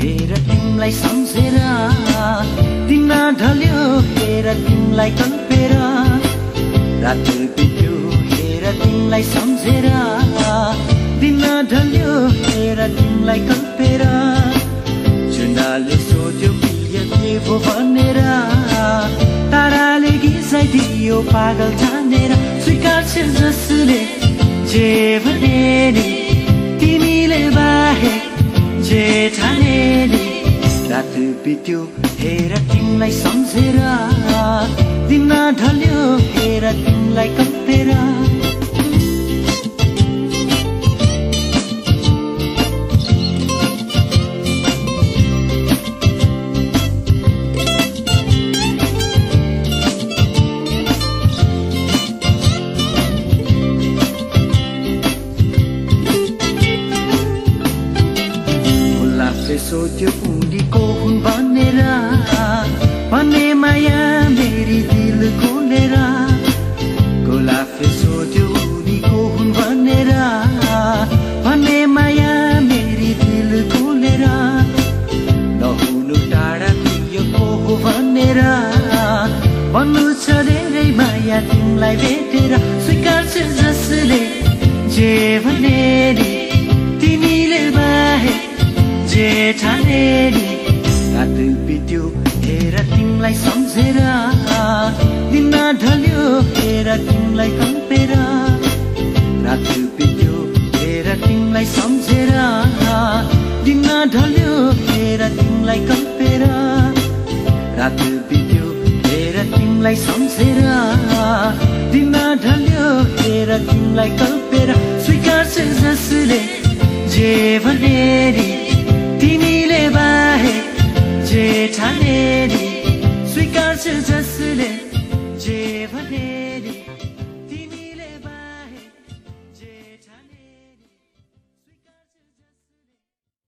हेर तिमलाई सम्झेर तिमा ढल्यो हेर तिमलाई कल्पेर। रात बित्यो हेर तिमलाई सम्झेर तिमा ढल्यो हेर तिमलाई कल्पेर। चुनाले सोध्यो बिल्य के भो भनेर। ताराले घिसाइदियो पागल जानेर स्वीकार जसले जे भने तिमीले बाहेक जे छाने रात बित्यो हेर तिमीलाई सम्झेर दिन ढल्यो हेर तिमीलाई कम्पेर सोध्यो उनीको हुन् भनेर भने माया मेरी दिल खोलेर। गोलाफले सोध्यो उनीको हुन् भनेर भने माया मेरी दिल खोलेर। नहुनु टाढा प्रिय को हो भनेर भन्नु छ धेरै माया तिमीलाई भेटेर। स्वीकार्छ जसले जे भने तिमीले बाहे जेठाने नि दिन ढल्यो हेर तिमीलाई कम्पेर। रात बित्यो हेर तिमीलाई सम्झेर। दिन ढल्यो हेर तिमीलाई कम्पेर। रात बित्यो हेर तिमीलाई सम्झेर। दिन ढल्यो हेर तिमीलाई कल्पेर स्वीकार्छ जसले जे भने नि तिमीले बाहे जे ठाने नि स्वीकार्छ जस जीवने